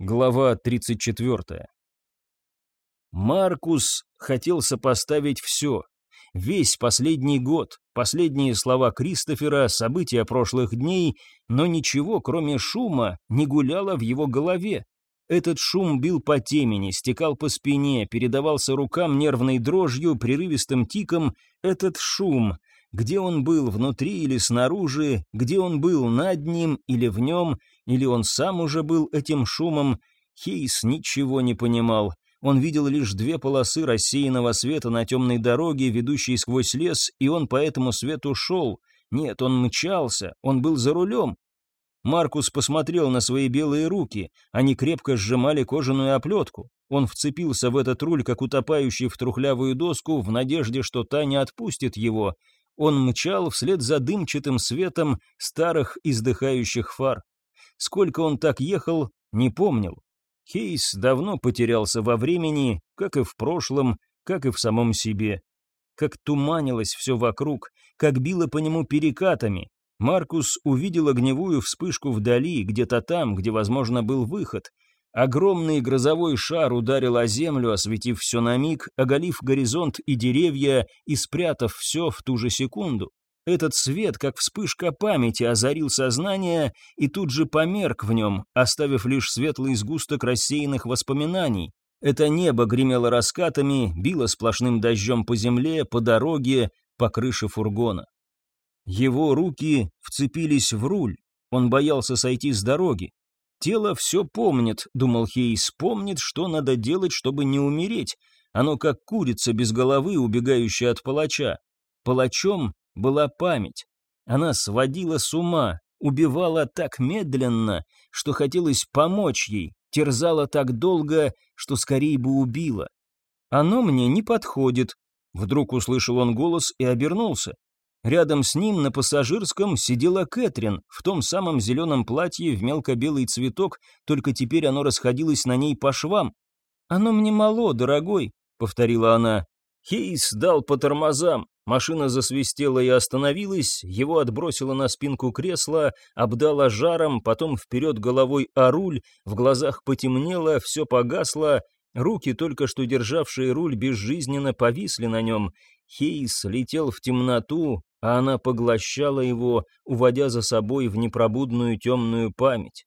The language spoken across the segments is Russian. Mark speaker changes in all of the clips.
Speaker 1: Глава 34. Маркус хотел сопоставить все. Весь последний год, последние слова Кристофера, события прошлых дней, но ничего, кроме шума, не гуляло в его голове. Этот шум бил по темени, стекал по спине, передавался рукам нервной дрожью, прерывистым тиком. Этот шум, где он был, внутри или снаружи, где он был над ним или в нем, или он сам уже был этим шумом, Хейс ничего не понимал. Он видел лишь две полосы рассеянного света на темной дороге, ведущей сквозь лес, и он по этому свету шел. Нет, он мчался, он был за рулем. Маркус посмотрел на свои белые руки, они крепко сжимали кожаную оплетку. Он вцепился в этот руль, как утопающий в трухлявую доску, в надежде, что та не отпустит его. Он мчал вслед за дымчатым светом старых издыхающих фар. Сколько он так ехал, не помнил. Хейс давно потерялся во времени, как и в прошлом, как и в самом себе. Как туманилось все вокруг, как било по нему перекатами. Маркус увидел огневую вспышку вдали, где-то там, где, возможно, был выход. Огромный грозовой шар ударил о землю, осветив все на миг, оголив горизонт и деревья и спрятав все в ту же секунду. Этот свет, как вспышка памяти, озарил сознание и тут же померк в нем, оставив лишь светлый сгусток рассеянных воспоминаний. Это небо гремело раскатами, било сплошным дождем по земле, по дороге, по крыше фургона. Его руки вцепились в руль, он боялся сойти с дороги. «Тело все помнит», — думал Хейс, — «помнит, что надо делать, чтобы не умереть. Оно как курица без головы, убегающая от палача. Палачом была память. Она сводила с ума, убивала так медленно, что хотелось помочь ей, терзала так долго, что скорее бы убила. «Оно мне не подходит», — вдруг услышал он голос и обернулся. Рядом с ним на пассажирском сидела Кэтрин в том самом зеленом платье в мелко-белый цветок, только теперь оно расходилось на ней по швам. «Оно мне мало, дорогой», — повторила она. Хейс дал по тормозам. Машина засвистела и остановилась, его отбросило на спинку кресла, обдало жаром, потом вперед головой о руль, в глазах потемнело, все погасло, руки, только что державшие руль, безжизненно повисли на нем. Хейс летел в темноту, а она поглощала его, уводя за собой в непробудную темную память.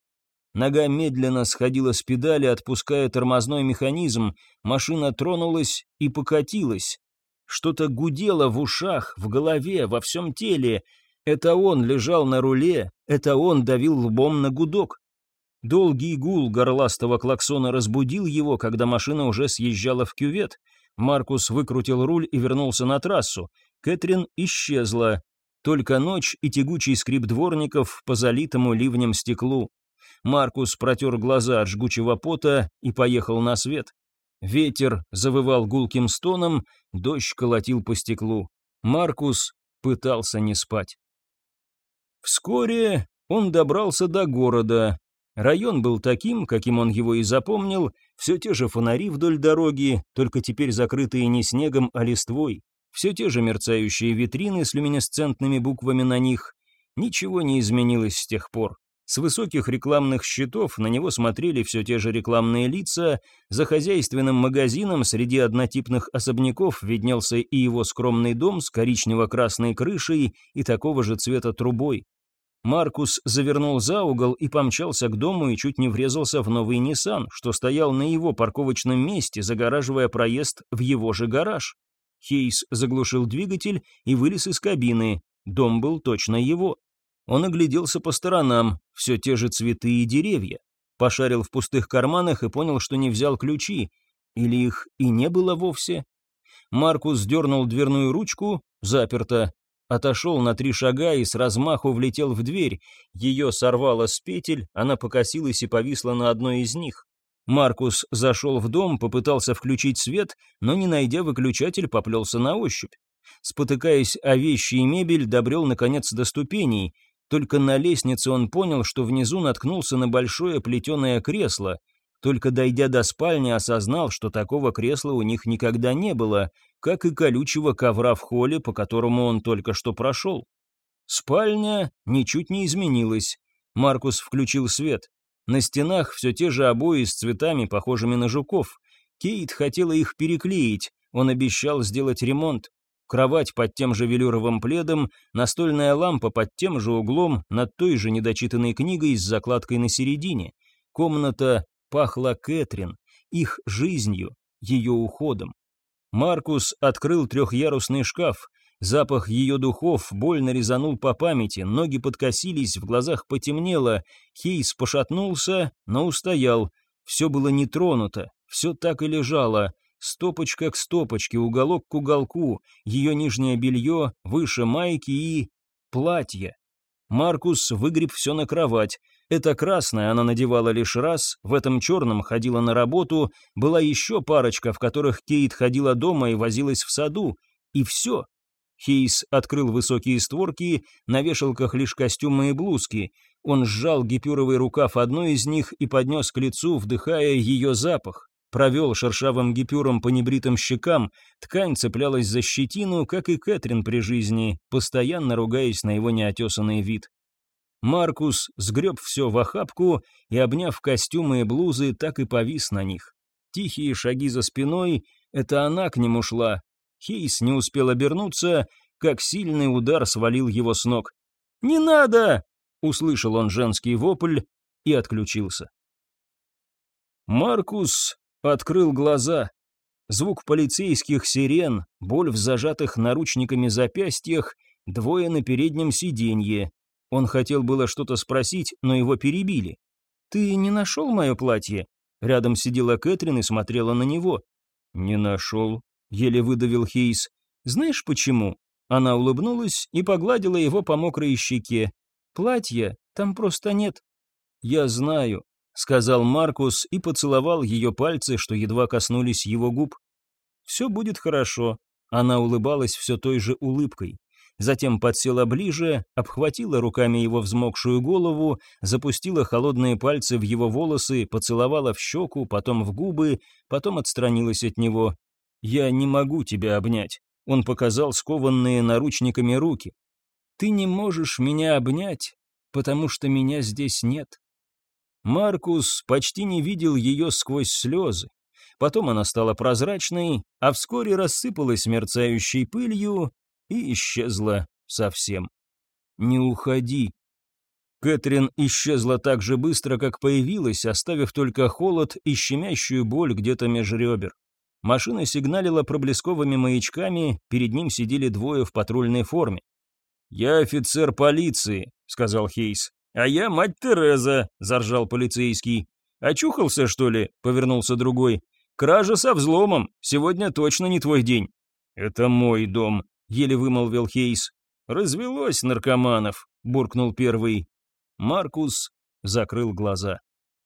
Speaker 1: Нога медленно сходила с педали, отпуская тормозной механизм, машина тронулась и покатилась. Что-то гудело в ушах, в голове, во всем теле. Это он лежал на руле, это он давил лбом на гудок. Долгий гул горластого клаксона разбудил его, когда машина уже съезжала в кювет. Маркус выкрутил руль и вернулся на трассу. Кэтрин исчезла. Только ночь и тягучий скрип дворников по залитому ливнем стеклу. Маркус протер глаза от жгучего пота и поехал на свет. Ветер завывал гулким стоном, дождь колотил по стеклу. Маркус пытался не спать. Вскоре он добрался до города. Район был таким, каким он его и запомнил, все те же фонари вдоль дороги, только теперь закрытые не снегом, а листвой. Все те же мерцающие витрины с люминесцентными буквами на них. Ничего не изменилось с тех пор. С высоких рекламных щитов на него смотрели все те же рекламные лица, за хозяйственным магазином среди однотипных особняков виднелся и его скромный дом с коричнево-красной крышей и такого же цвета трубой. Маркус завернул за угол и помчался к дому и чуть не врезался в новый Nissan, что стоял на его парковочном месте, загораживая проезд в его же гараж. Хейс заглушил двигатель и вылез из кабины. Дом был точно его. Он огляделся по сторонам, все те же цветы и деревья. Пошарил в пустых карманах и понял, что не взял ключи. Или их и не было вовсе? Маркус дернул дверную ручку, заперто. Отошел на три шага и с размаху влетел в дверь. Ее сорвало с петель, она покосилась и повисла на одной из них. Маркус зашел в дом, попытался включить свет, но, не найдя выключатель, поплелся на ощупь. Спотыкаясь о вещи и мебель, добрел, наконец, до ступеней. Только на лестнице он понял, что внизу наткнулся на большое плетеное кресло. Только дойдя до спальни, осознал, что такого кресла у них никогда не было, как и колючего ковра в холле, по которому он только что прошел. Спальня ничуть не изменилась. Маркус включил свет. На стенах все те же обои с цветами, похожими на жуков. Кейт хотела их переклеить, он обещал сделать ремонт. Кровать под тем же велюровым пледом, настольная лампа под тем же углом, над той же недочитанной книгой с закладкой на середине. Комната пахла Кэтрин, их жизнью, ее уходом. Маркус открыл трехъярусный шкаф. Запах ее духов больно резанул по памяти, ноги подкосились, в глазах потемнело. Хейс пошатнулся, но устоял. Все было не тронуто, все так и лежало. Стопочка к стопочке, уголок к уголку, ее нижнее белье, выше майки и... платье. Маркус выгреб все на кровать. Это красное она надевала лишь раз, в этом черном ходила на работу, была еще парочка, в которых Кейт ходила дома и возилась в саду. И все. Хейс открыл высокие створки, на вешалках лишь костюмы и блузки. Он сжал гипюровый рукав одной из них и поднес к лицу, вдыхая ее запах. Провел шершавым гипюром по небритым щекам, ткань цеплялась за щетину, как и Кэтрин при жизни, постоянно ругаясь на его неотесанный вид. Маркус сгреб все в охапку и, обняв костюмы и блузы, так и повис на них. Тихие шаги за спиной — это она к нему шла. Хейс не успел обернуться, как сильный удар свалил его с ног. «Не надо!» — услышал он женский вопль и отключился. Маркус открыл глаза. Звук полицейских сирен, боль в зажатых наручниками запястьях, двое на переднем сиденье, он хотел было что-то спросить, но его перебили. «Ты не нашел мое платье?» Рядом сидела Кэтрин и смотрела на него. «Не нашел», — еле выдавил Хейс. «Знаешь почему?» Она улыбнулась и погладила его по мокрой щеке. «Платья там просто нет». «Я знаю», — сказал Маркус и поцеловал ее пальцы, что едва коснулись его губ. «Все будет хорошо». Она улыбалась все той же улыбкой затем подсела ближе, обхватила руками его взмокшую голову, запустила холодные пальцы в его волосы, поцеловала в щеку, потом в губы, потом отстранилась от него. «Я не могу тебя обнять», — он показал скованные наручниками руки. «Ты не можешь меня обнять, потому что меня здесь нет». Маркус почти не видел ее сквозь слезы. Потом она стала прозрачной, а вскоре рассыпалась мерцающей пылью, и исчезла совсем. «Не уходи». Кэтрин исчезла так же быстро, как появилась, оставив только холод и щемящую боль где-то меж ребер. Машина сигналила проблесковыми маячками, перед ним сидели двое в патрульной форме. «Я офицер полиции», — сказал Хейс. «А я мать Тереза», — заржал полицейский. «Очухался, что ли?» — повернулся другой. «Кража со взломом. Сегодня точно не твой день». «Это мой дом», еле вымолвил Хейс. «Развелось наркоманов», — буркнул первый. Маркус закрыл глаза.